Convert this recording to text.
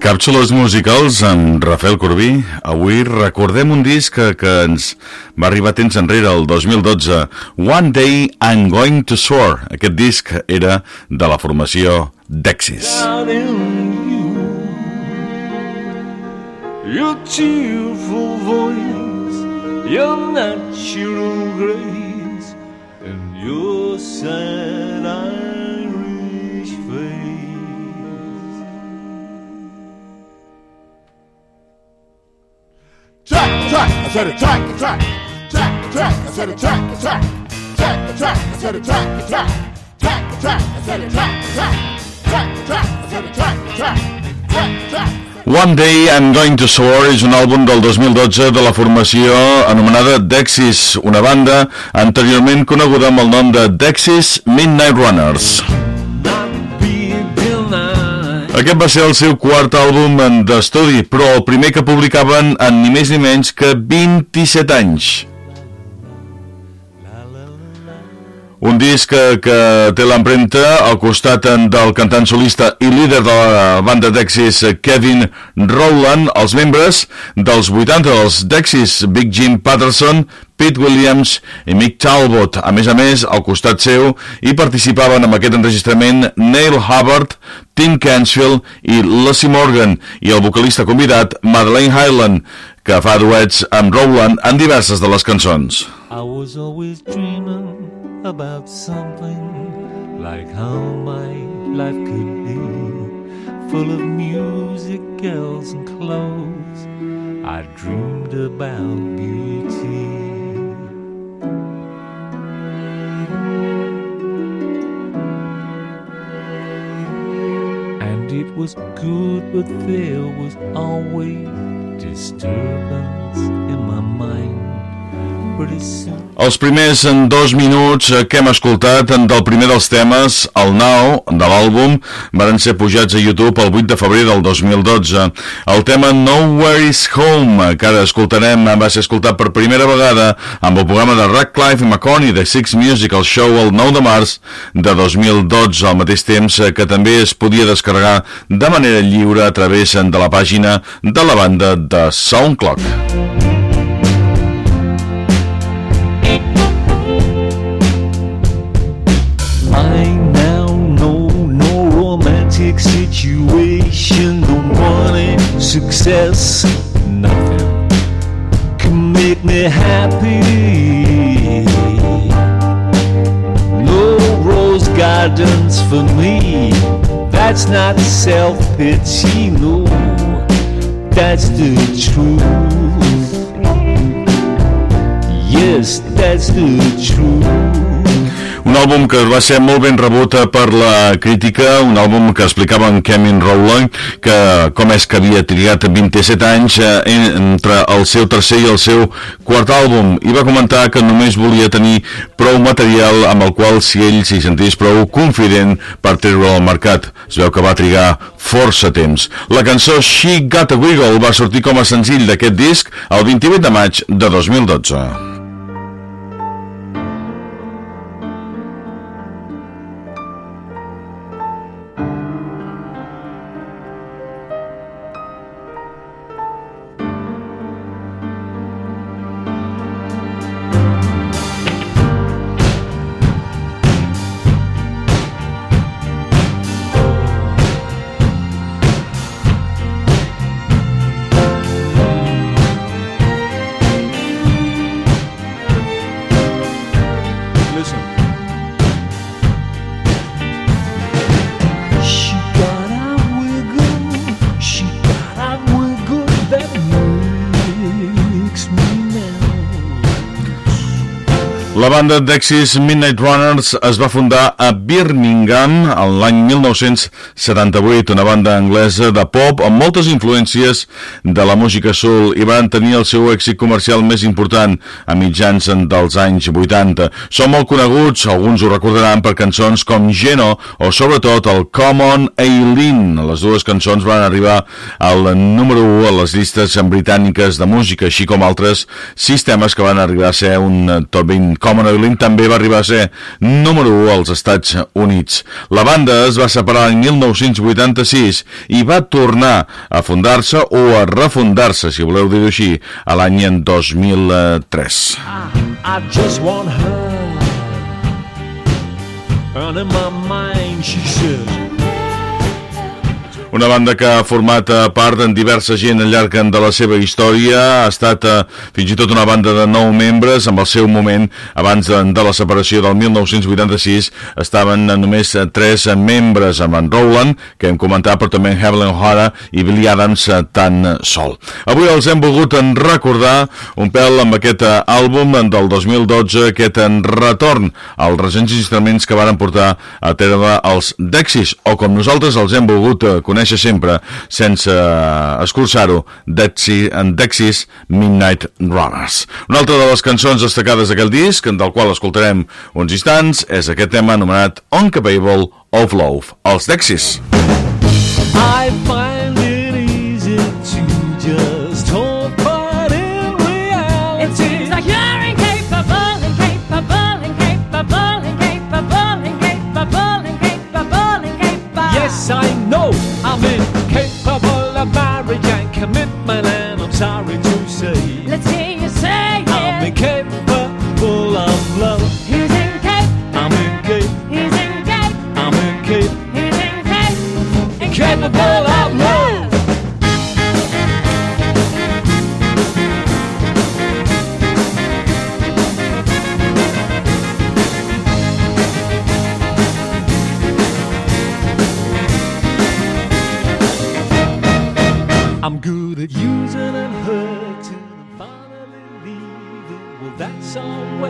Càpsules musicals amb Rafael Corbí. Avui recordem un disc que, que ens va arribar temps enrere, el 2012. One Day I'm Going to Soar. Aquest disc era de la formació Dexys. Your cheerful voice, your natural grace, and your sad Irish Track, track, track, track, track, track, track, track, track, track, track. One Day I'm Going to Soar és un àlbum del 2012 de la formació anomenada Dexys, una banda anteriorment coneguda amb el nom de Dexys Midnight Runners. Aquest va ser el seu quart àlbum d'estudi, però el primer que publicaven en ni més ni menys que 27 anys. Un disc que, que té l'empremta al costat del cantant solista i líder de la banda Dexys Kevin Rowland, els membres dels 80 dels Dexys Big Jim Patterson, Pete Williams i Mick Talbot. A més a més, al costat seu hi participaven en aquest enregistrament Neil Hubbard, Tim Cansfield i Lucy Morgan i el vocalista convidat Madeleine Highland, que fa duets amb Rowland en diverses de les cançons. I was always dreaming about something like how my life could be full of music, girls, and clothes. I dreamed about beauty. And it was good, but there was always disturbance in my mind. Els primers en dos minuts que hem escoltat del primer dels temes, el Now, de l'àlbum, van ser pujats a YouTube el 8 de febrer del 2012. El tema Nowhere is Home, que ara escoltarem, va ser escoltat per primera vegada amb el programa de Radcliffe i McConaughey de Six Musical Show el 9 de març de 2012, al mateix temps que també es podia descarregar de manera lliure a través de la pàgina de la banda de SoundClock. Make me happy. No rose gardens for me, that's not self pity, no, that's the truth. Yes, that's the truth. Un àlbum que va ser molt ben rebut per la crítica, un àlbum que explicava en Kevin Rowland que com és que havia trigat 27 anys eh, entre el seu tercer i el seu quart àlbum i va comentar que només volia tenir prou material amb el qual si ell s'hi sentís prou confident per treure al mercat. Es veu que va trigar força temps. La cançó She Got a Wiggle va sortir com a senzill d'aquest disc el 28 de maig de 2012. La banda Dexys Midnight Runners es va fundar a Birmingham en l'any 1978, una banda anglesa de pop amb moltes influències de la música soul i van tenir el seu èxit comercial més important a mitjans dels anys 80. Són molt coneguts, alguns ho recordaran per cançons com Geno o sobretot el Common Aileen. Les dues cançons van arribar al número 1 a les llistes britàniques de música, així com altres sistemes que van arribar a ser un top 20 Oiling també va arribar a ser número 1 als Estats Units. La banda es va separar l'any 1986 i va tornar a fundar-se o a refundar-se, si voleu dir-ho així, a l'any 2003. I, I just want her in my mind she says una banda que ha format eh, part en diversa gent al llarg de la seva història, ha estat eh, fins i tot una banda de nou membres, amb el seu moment, abans de, de la separació del 1986, estaven només tres membres, amb en Rowland, que hem comentat, però també en Evelyn O'Hara i Billy Adams eh, tan sol. Avui els hem volgut recordar un pèl amb aquest àlbum del 2012, aquest retorn als recents instruments que varen portar a terme els Dexys, o com nosaltres els hem volgut conèixer conèixer sempre, sense escurçar-ho, Dexys Midnight Runners. Una altra de les cançons destacades d'aquell disc, del qual escoltarem uns instants, és aquest tema anomenat Uncapable of Love, els Dexys. I find somewhere.